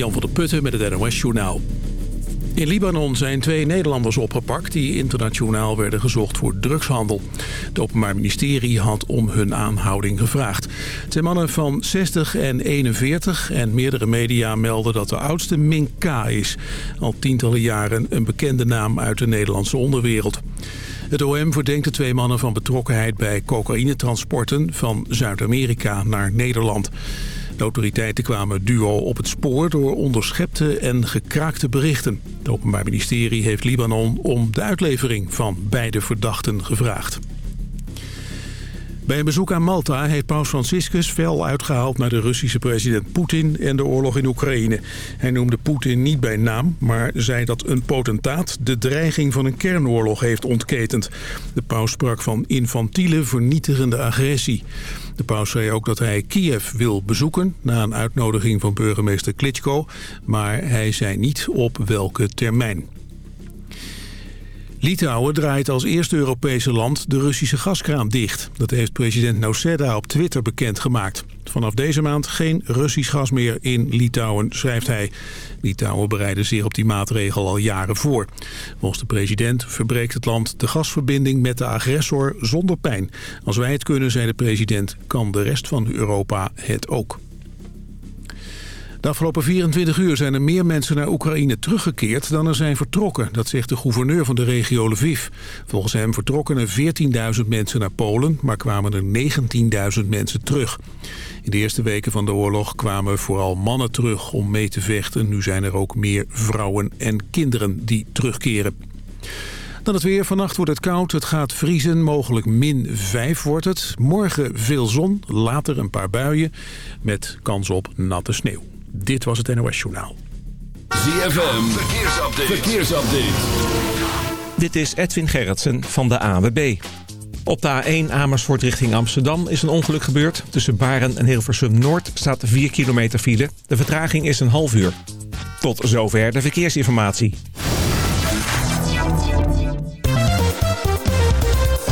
Jan van der Putten met het NOS-journaal. In Libanon zijn twee Nederlanders opgepakt die internationaal werden gezocht voor drugshandel. Het Openbaar Ministerie had om hun aanhouding gevraagd. Het zijn mannen van 60 en 41 en meerdere media melden dat de oudste Mink K is. Al tientallen jaren een bekende naam uit de Nederlandse onderwereld. Het OM verdenkt de twee mannen van betrokkenheid bij cocaïnetransporten van Zuid-Amerika naar Nederland. Autoriteiten kwamen Duo op het spoor door onderschepte en gekraakte berichten. Het Openbaar Ministerie heeft Libanon om de uitlevering van beide verdachten gevraagd. Bij een bezoek aan Malta heeft paus Franciscus fel uitgehaald naar de Russische president Poetin en de oorlog in Oekraïne. Hij noemde Poetin niet bij naam, maar zei dat een potentaat de dreiging van een kernoorlog heeft ontketend. De paus sprak van infantiele, vernietigende agressie. De paus zei ook dat hij Kiev wil bezoeken na een uitnodiging van burgemeester Klitschko, maar hij zei niet op welke termijn. Litouwen draait als eerste Europese land de Russische gaskraan dicht. Dat heeft president Nauceda op Twitter bekendgemaakt. Vanaf deze maand geen Russisch gas meer in Litouwen, schrijft hij. Litouwen bereiden zich op die maatregel al jaren voor. Volgens de president verbreekt het land de gasverbinding met de agressor zonder pijn. Als wij het kunnen, zei de president, kan de rest van Europa het ook. De afgelopen 24 uur zijn er meer mensen naar Oekraïne teruggekeerd dan er zijn vertrokken. Dat zegt de gouverneur van de regio Lviv. Volgens hem vertrokken er 14.000 mensen naar Polen, maar kwamen er 19.000 mensen terug. In de eerste weken van de oorlog kwamen vooral mannen terug om mee te vechten. Nu zijn er ook meer vrouwen en kinderen die terugkeren. Dan het weer. Vannacht wordt het koud. Het gaat vriezen. Mogelijk min 5 wordt het. Morgen veel zon. Later een paar buien. Met kans op natte sneeuw. Dit was het NOS Journaal. ZFM, verkeersupdate. verkeersupdate. Dit is Edwin Gerritsen van de AWB. Op de A1 Amersfoort richting Amsterdam is een ongeluk gebeurd. Tussen Baren en Hilversum Noord staat 4 kilometer file. De vertraging is een half uur. Tot zover de verkeersinformatie.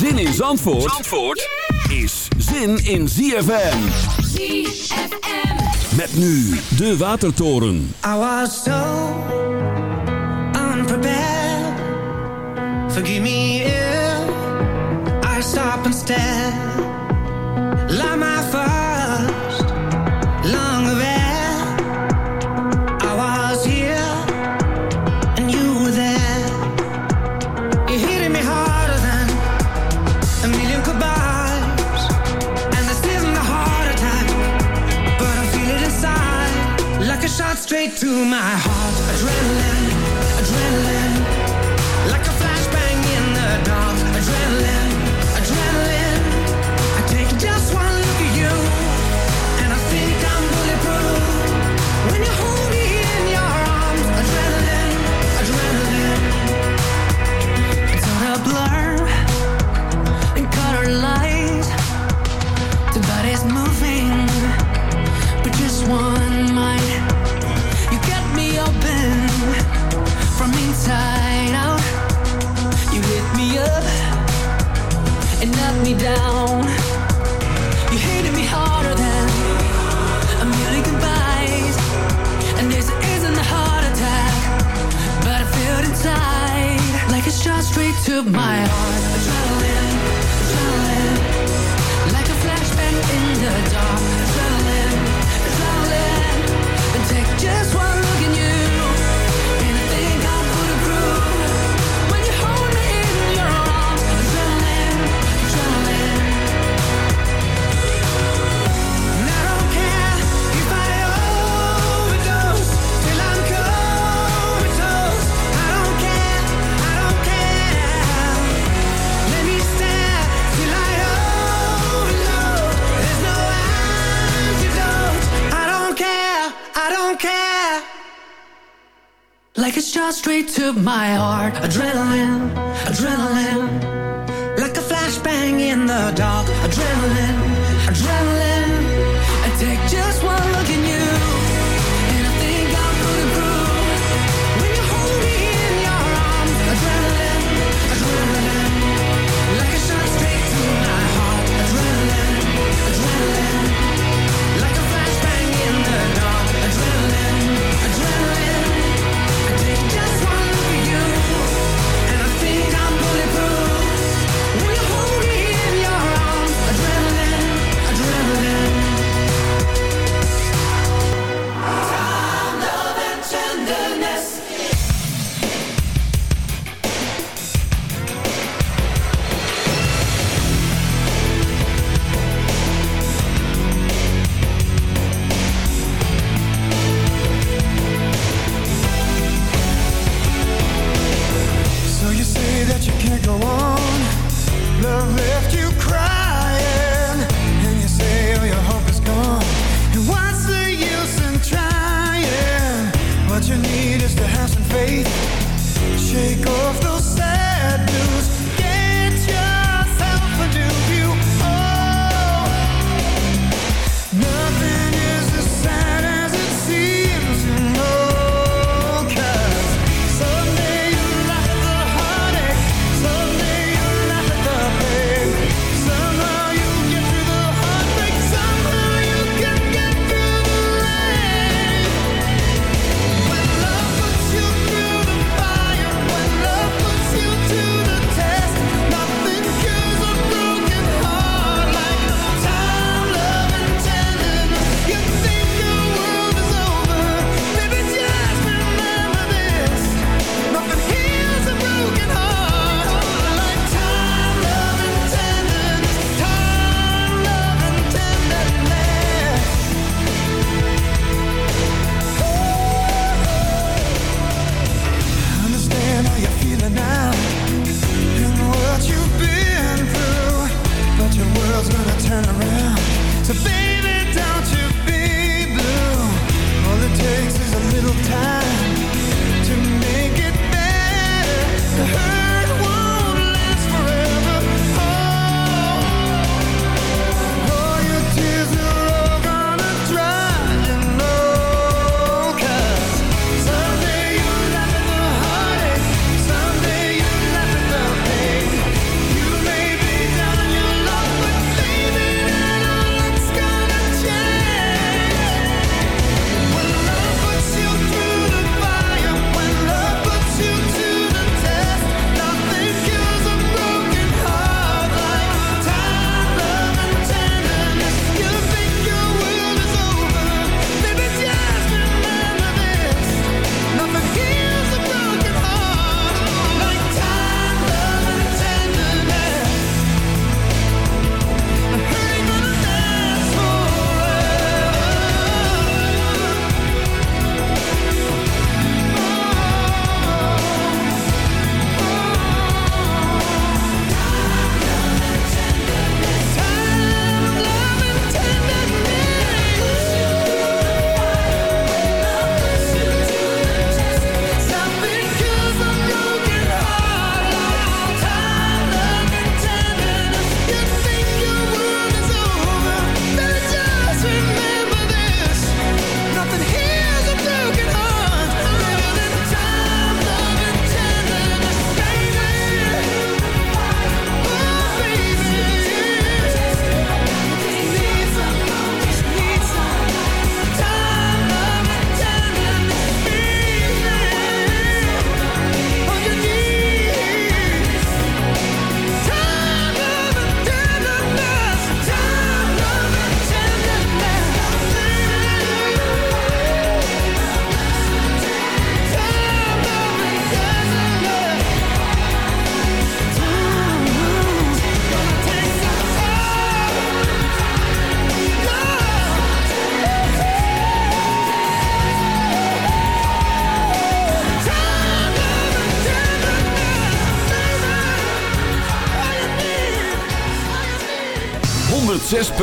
Zin in Zandvoort, Zandvoort is zin in ZFM. ZFM. Met nu de Watertoren. I was so unprepared. Forgive me if I stop and stare. my heart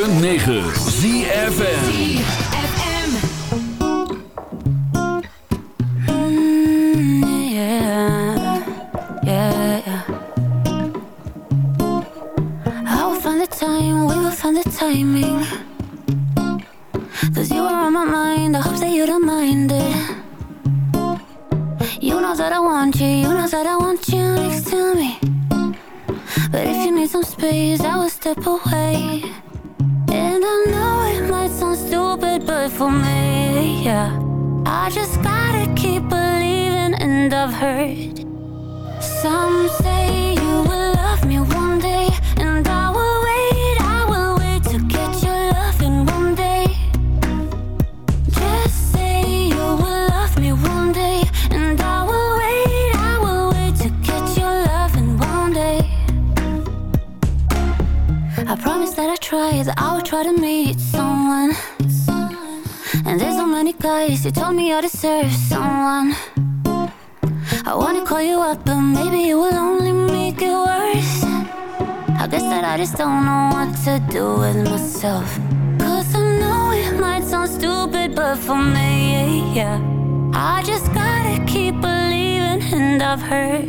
106.9 ZFN yeah. I just gotta keep believing, and I've heard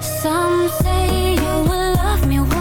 some say you will love me.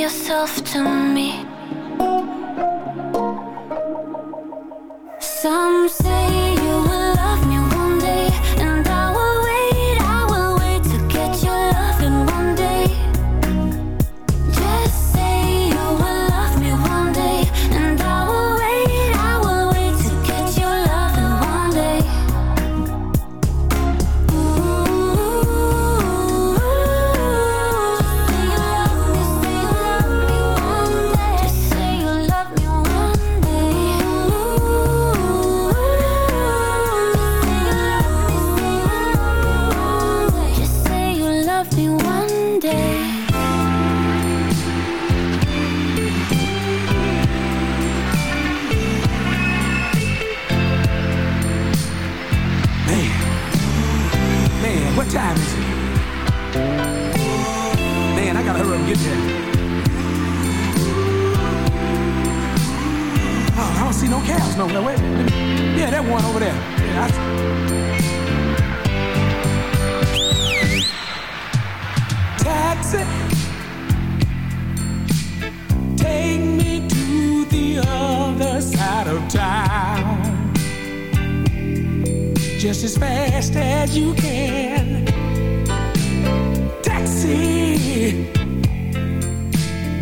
yourself to me. Oh, I don't see no cows no. Wait, yeah, that one over there. Yeah, I... Taxi, take me to the other side of town. Just as fast as you can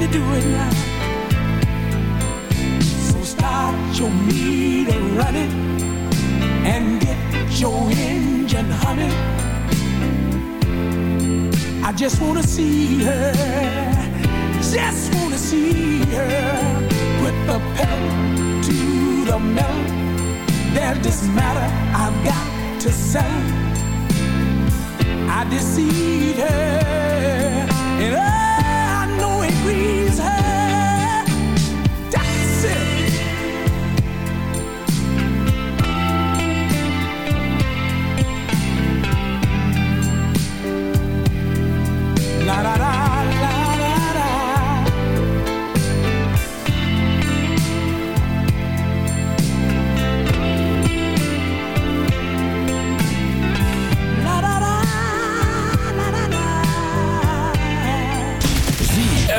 to do it now. So start your meter running and get your engine humming. I just wanna see her, just wanna see her put the pedal to the metal. There's this matter I've got to say. I deceived her. And oh,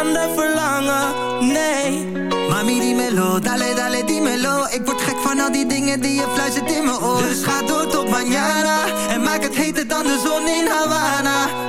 andrà verlangen, nee. Mami dímelo, dale dale melo, Ik word gek van al die dingen die je fluistert in mijn oor Dus ga door tot mañana En maak het heter dan de zon in Havana.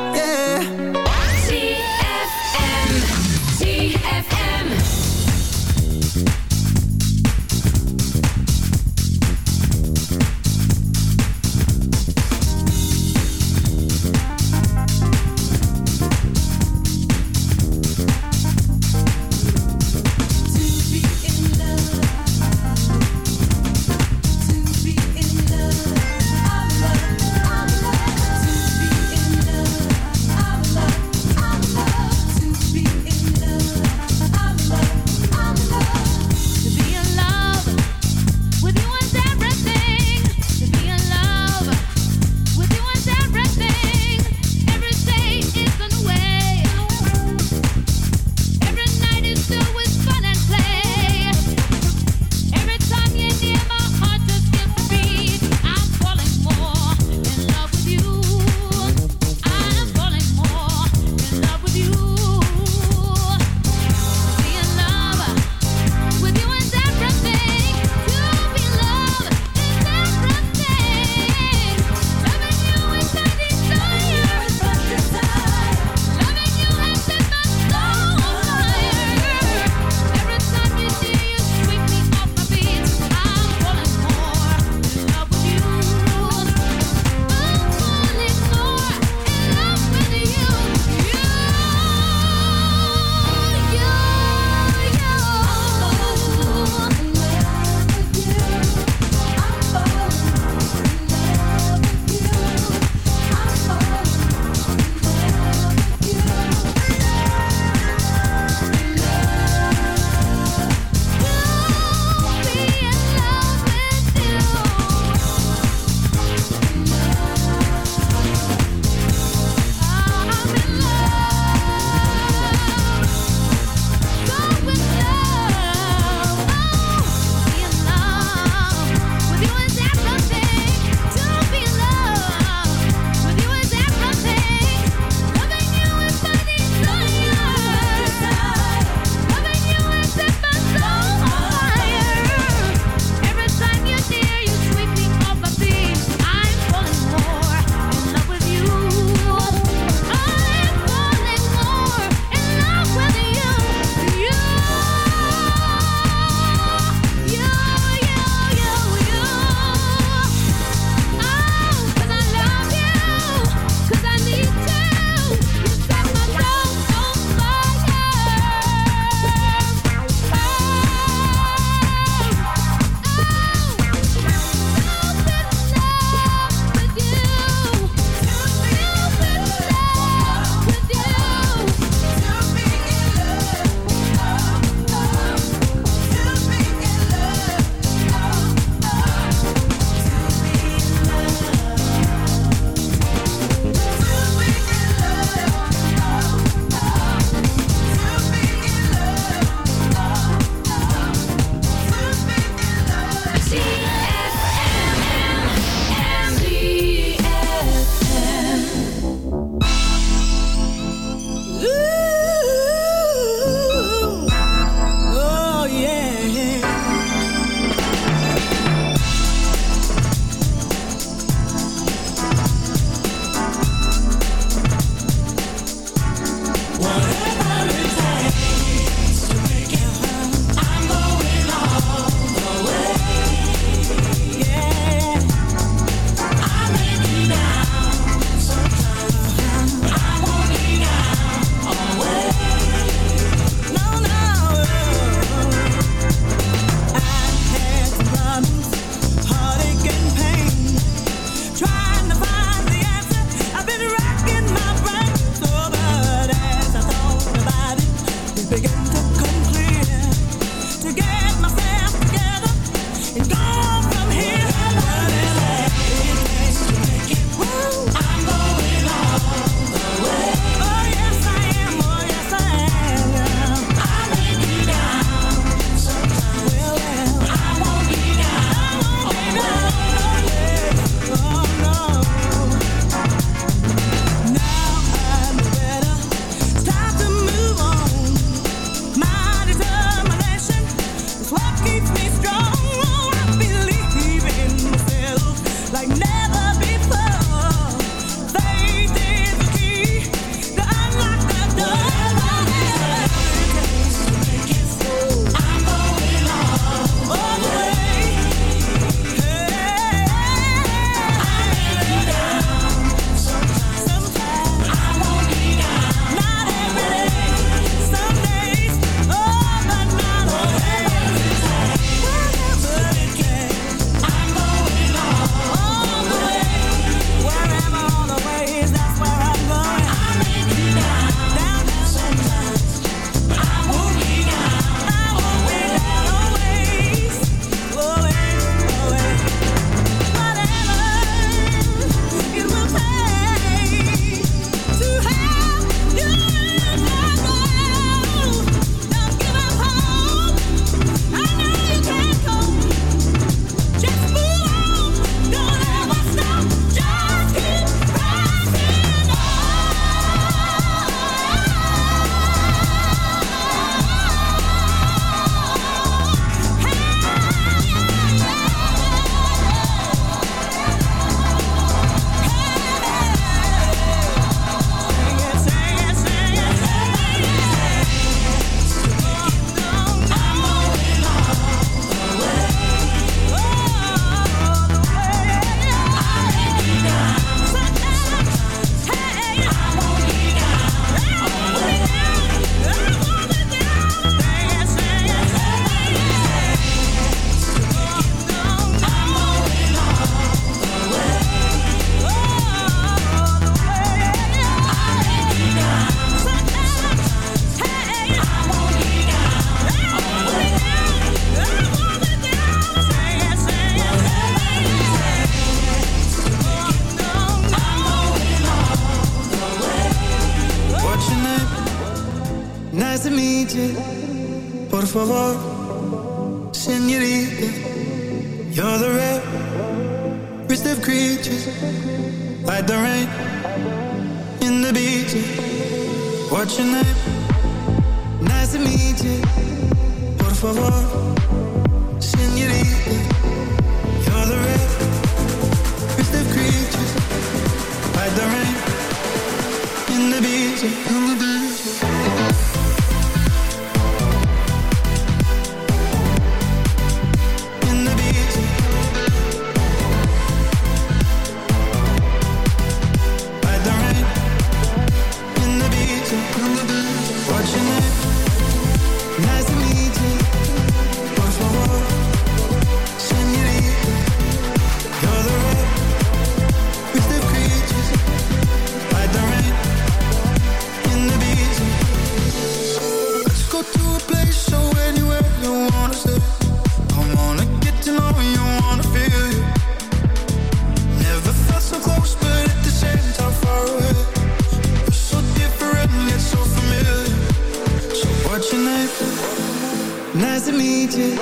Nice to meet you.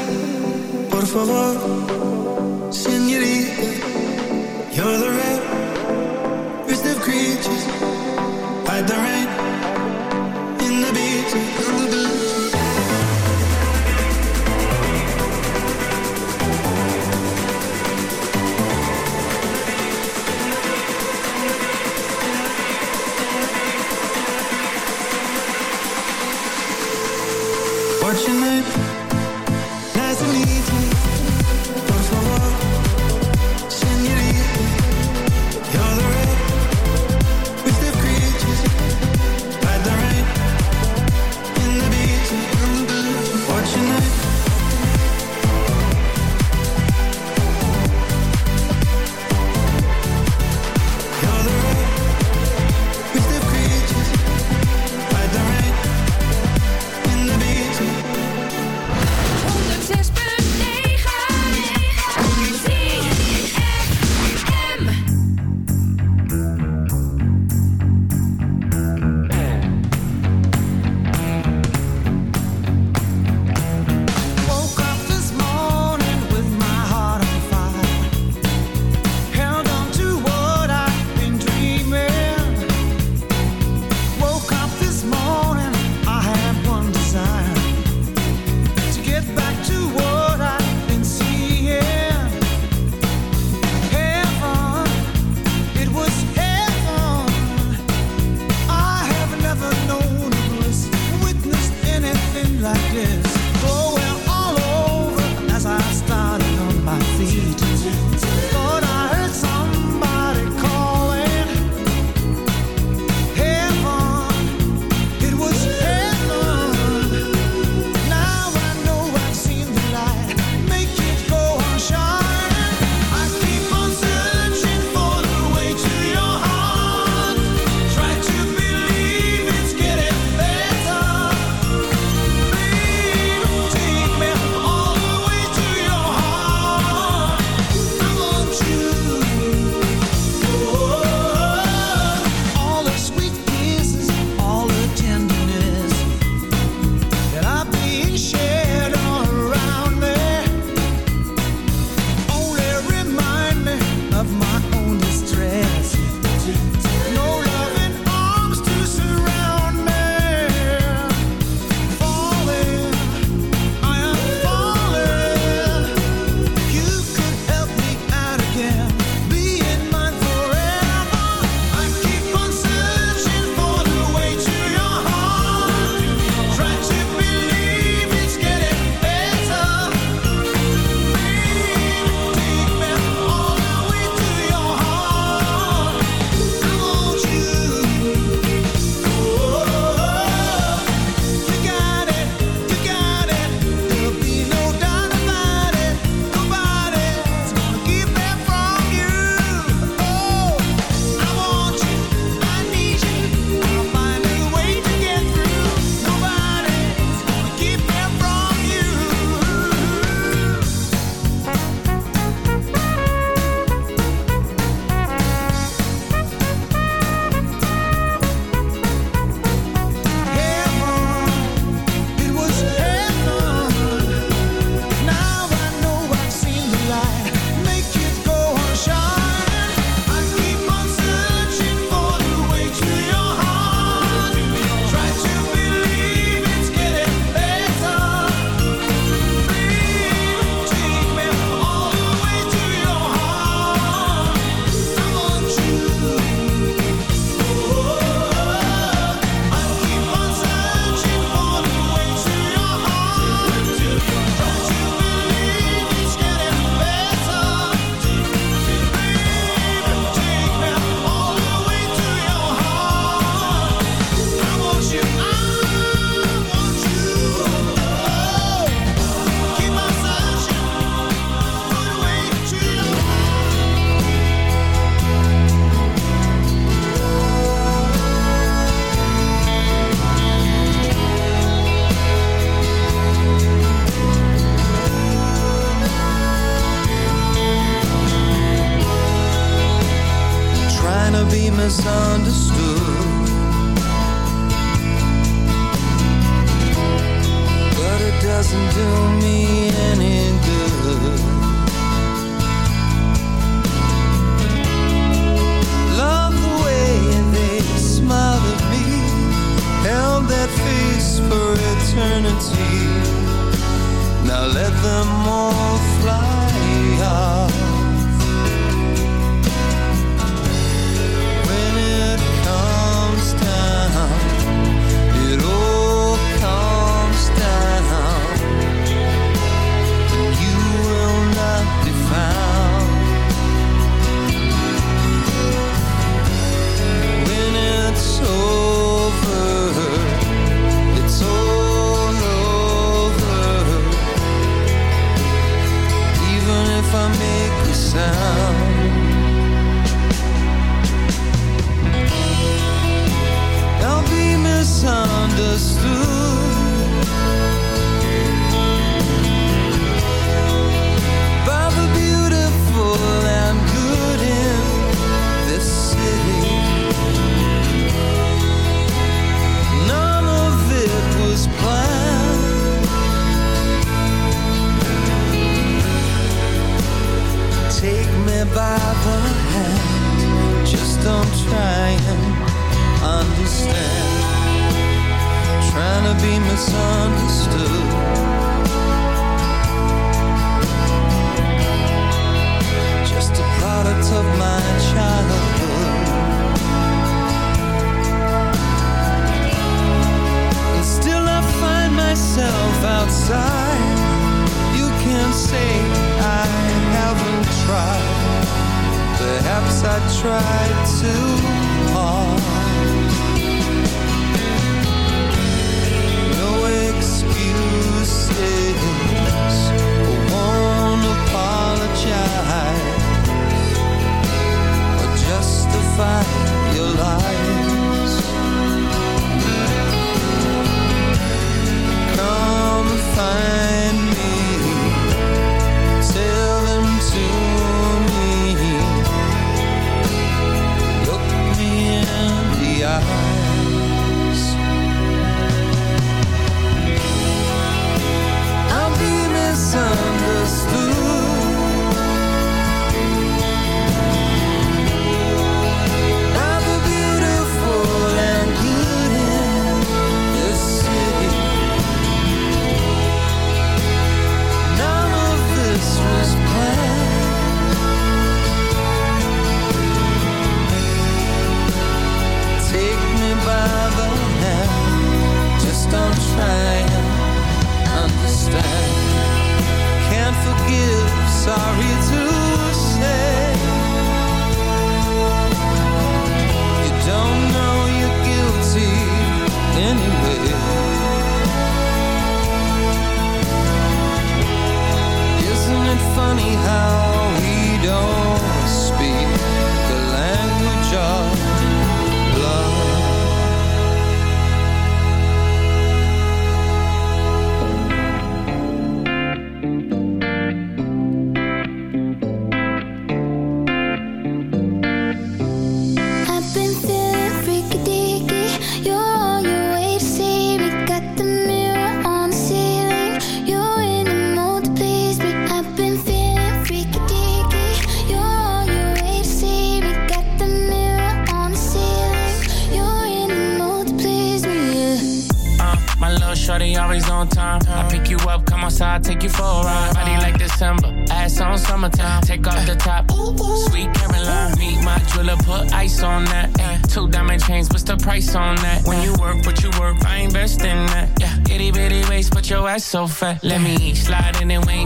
Por favor, senorita. You're the rarest of creatures. Hide the rain in the beaches.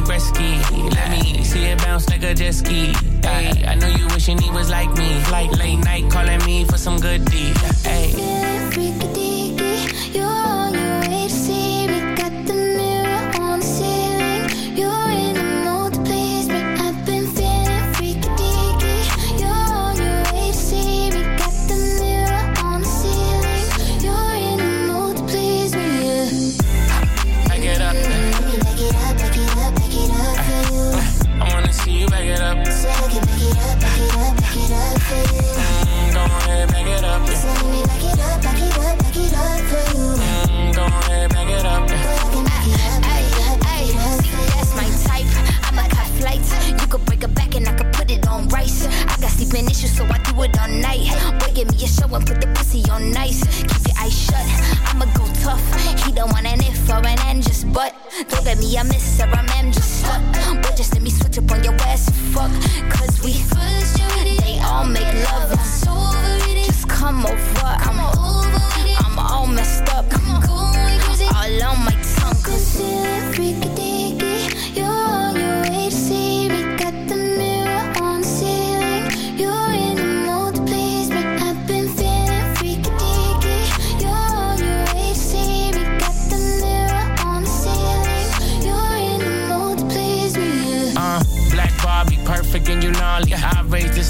Let me see it bounce like a jet ski. Hey, I know you wishing he was like me. Like late night calling me for some good deed. Hey. I miss her, I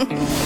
Mm-hmm.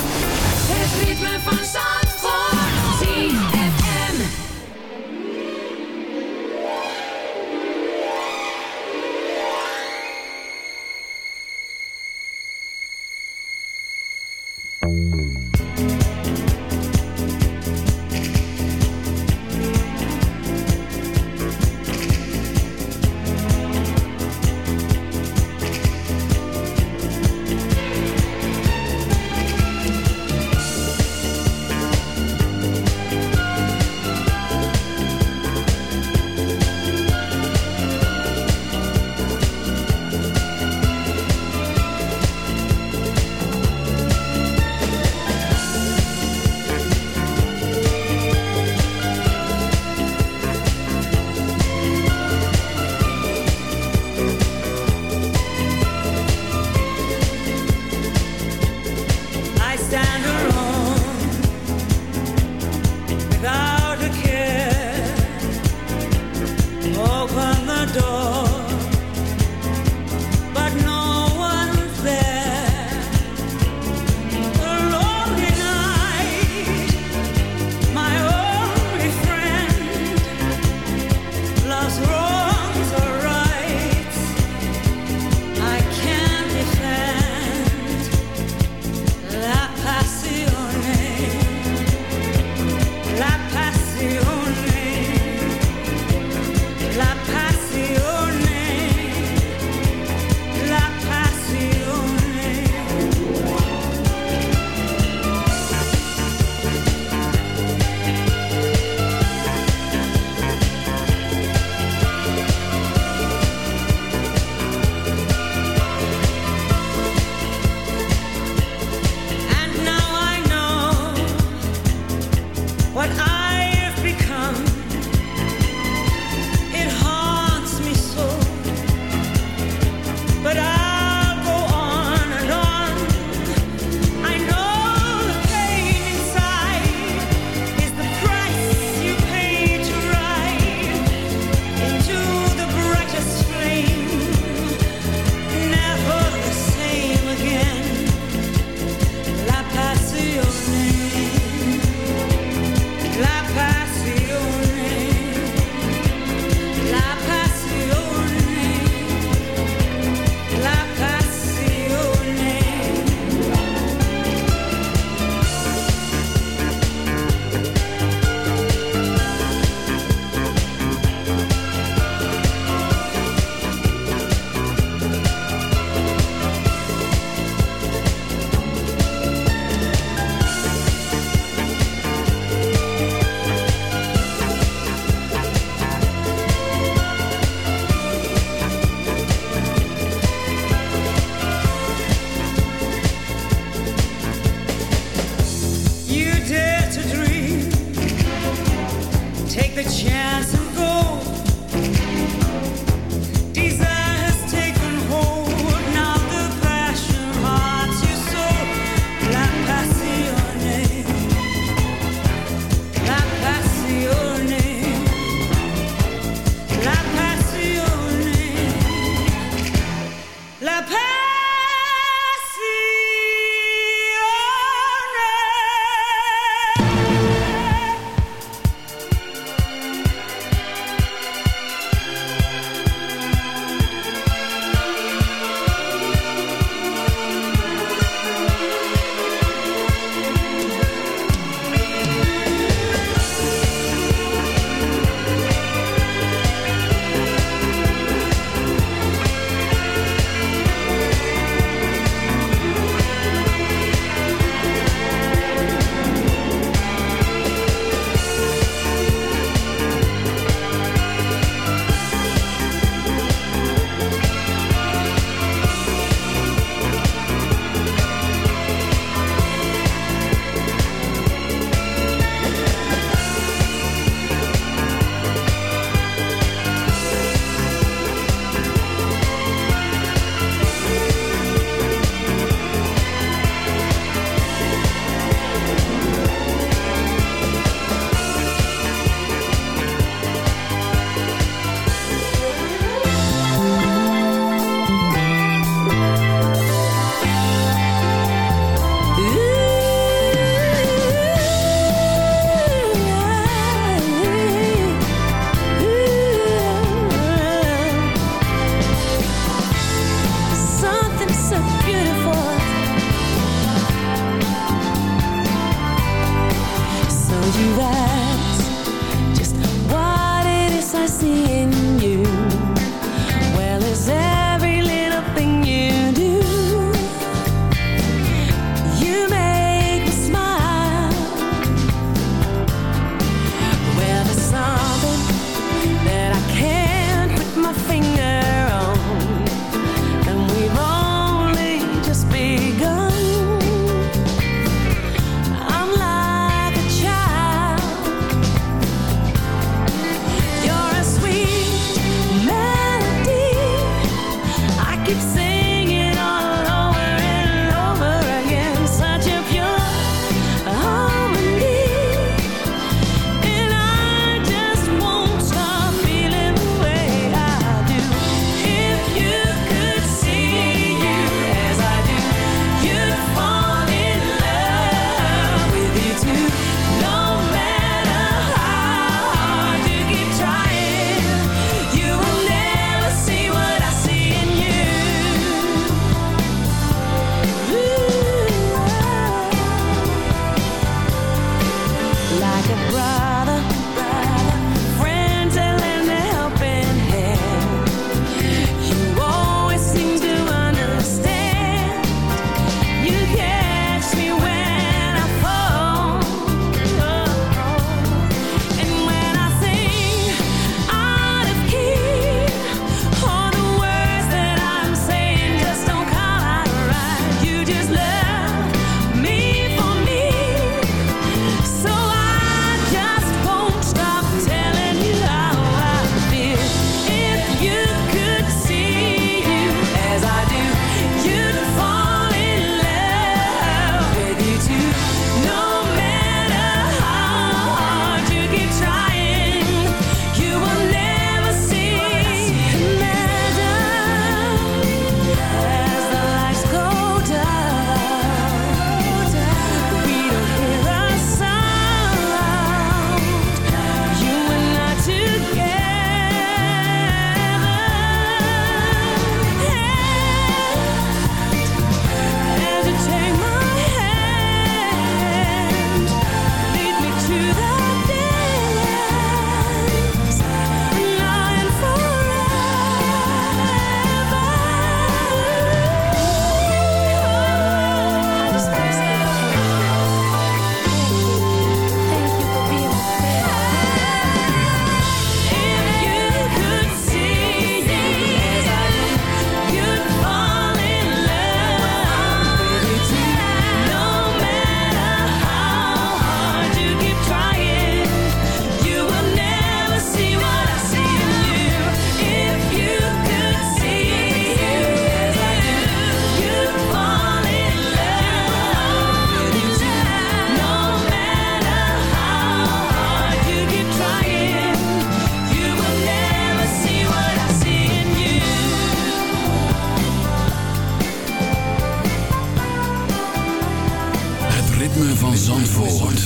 Zandvoort.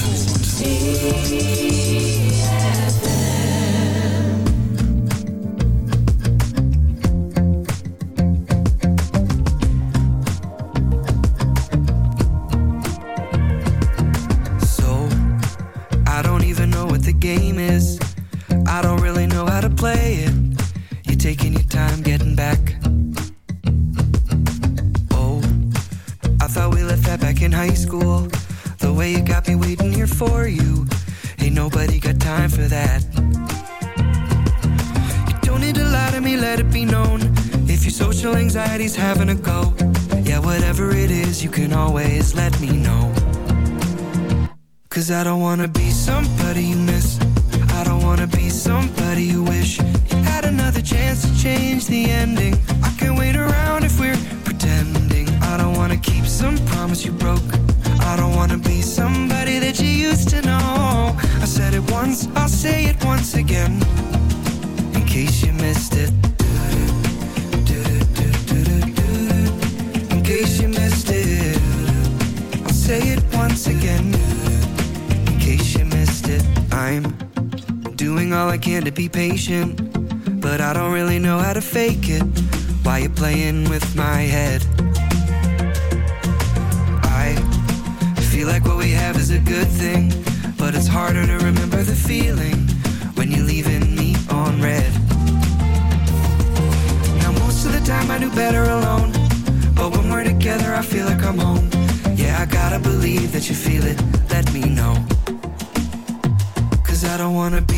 wanna be